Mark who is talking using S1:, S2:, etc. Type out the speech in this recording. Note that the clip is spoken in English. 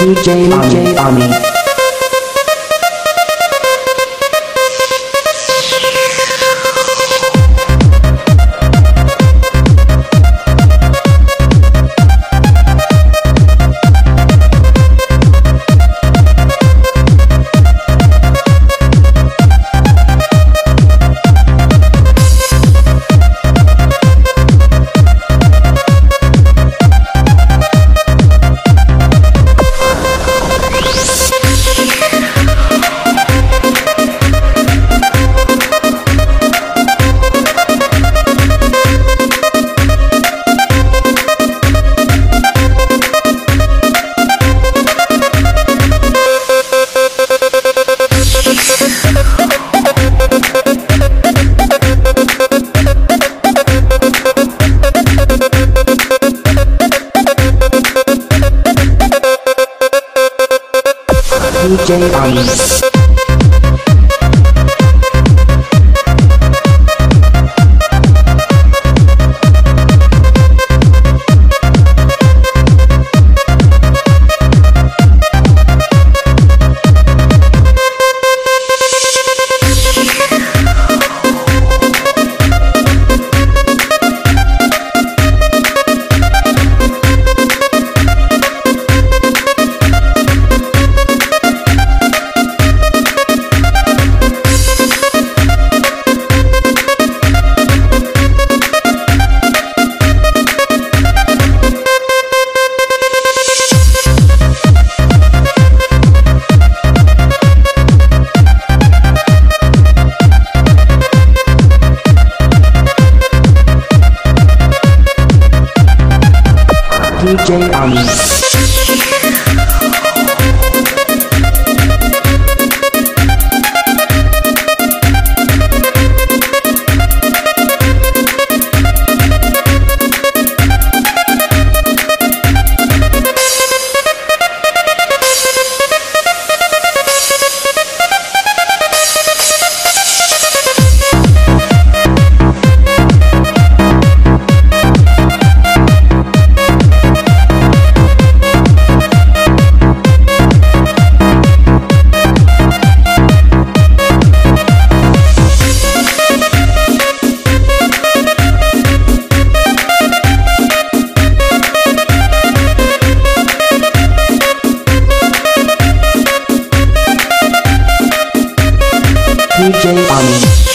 S1: DJ DJ Ami. DJ Ami. DJ Army. DJ Army.